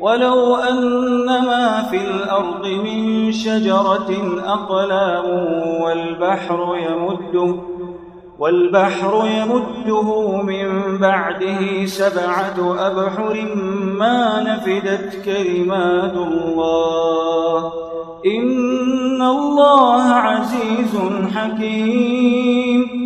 ولو أن ما في الأرض من شجرة أقلام والبحر يمده والبحر يمده من بعده سبعة أبحر ما نفدت كلمات الله إن الله عزيز حكيم.